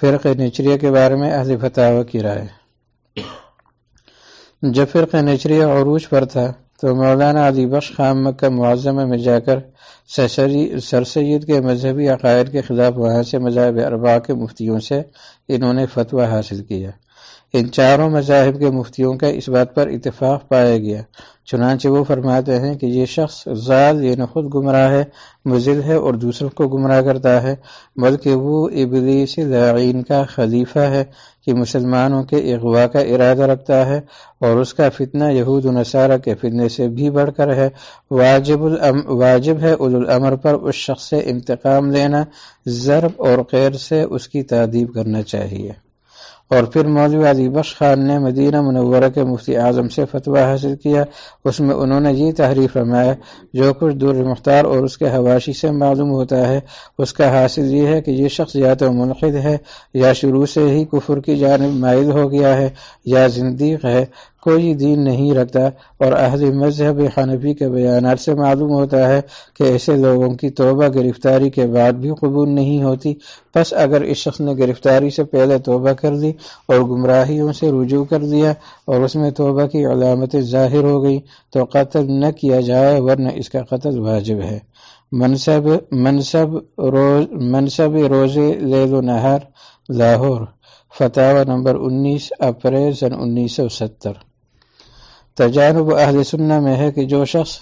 فرق نچریہ کے بارے میں اہل فتح کی رائے۔ جب فرق نچریہ عروج پر تھا، تو مولانا علی بخش خام مکہ معظمہ میں جا کر سر سید کے مذہبی عقائد کے خلاف وہاں سے مذاہب اربا کے مفتیوں سے انہوں نے فتویٰ حاصل کیا۔ ان چاروں مذاہب کے مفتیوں کا اس بات پر اتفاق پایا گیا۔ چنانچہ وہ فرماتے ہیں کہ یہ شخص زال یعنی خود گمراہ ہے مزل ہے اور دوسروں کو گمراہ کرتا ہے بلکہ وہ ابلیس لعین کا خلیفہ ہے کہ مسلمانوں کے اغوا کا ارادہ رکھتا ہے اور اس کا فتنہ یہود و نصارہ کے فتنے سے بھی بڑھ کر ہے۔ واجب, واجب ہے الامر پر اس شخص سے انتقام لینا ضرب اور قیر سے اس کی تعدیب کرنا چاہیے۔ اور پھر مولوی علی بخش خان نے مدینہ منورہ کے مفتی اعظم سے فتویٰ حاصل کیا، اس میں انہوں نے یہ تحریف فرمایا، جو کچھ دور مختار اور اس کے حواشی سے معلوم ہوتا ہے، اس کا حاصل یہ ہے کہ یہ شخص یا تو منعقد ہے یا شروع سے ہی کفر کی جانب مائل ہو گیا ہے یا زندیق ہے کوئی دین نہیں رکھتا اور اہل مذہب حنفی کے بیانات سے معلوم ہوتا ہے کہ ایسے لوگوں کی توبہ گرفتاری کے بعد بھی قبول نہیں ہوتی۔ بس اگر اس شخص نے گرفتاری سے پہلے توبہ کر دی اور گمراہیوں سے رجوع کر دیا اور اس میں توبہ کی علامت ظاہر ہو گئی تو قتل نہ کیا جائے ورنہ اس کا قتل واجب ہے۔ منصب منصب روز، منصب روزے، لیل و نہر لاہور فتح نمبر انیس، اپریل سن انیس سو ستر۔ تجانب اہل سنہ میں ہے کہ جو شخص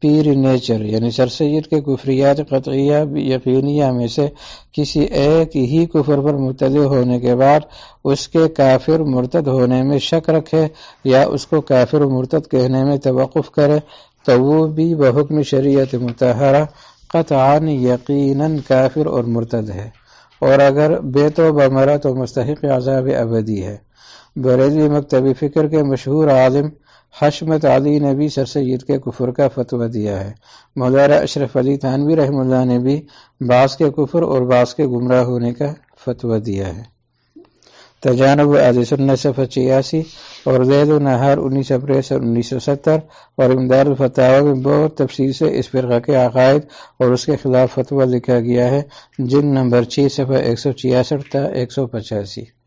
پیر نیچر یعنی سر سید کے کفریات قطعیہ، یقینیہ میں سے کسی ایک ہی کفر پر مطلع ہونے کے بعد اس کے کافر مرتد ہونے میں شک رکھے یا اس کو کافر مرتد کہنے میں توقف کرے تو وہ بھی بحکم شریعت متحرہ، قطعا یقیناً کافر اور مرتد ہے۔ اور اگر بے تو بمرا تو مستحق عذاب ابدی ہے۔ بریلوی مکتبی فکر کے مشہور عالم حشمت علی نے بھی سر سید کے کفر کا فتویٰ دیا ہے۔ مولانا اشرف علی تھانوی رحم اللہ نے بھی بعض کے کفر اور بعض کے گمراہ ہونے کا فتویٰ دیا ہے۔ تجانب علی سنت صفحہ چھیاسی اور زید و نہار انیس اپریل سن انیس سو ستر اور امداد الفتح میں بہت تفصیل سے اس فرقہ کے عقائد اور اس کے خلاف فتویٰ لکھا گیا ہے۔ جن نمبر چھ صفحہ ایک سو چھیاسٹھ تا ایک سو پچاسی۔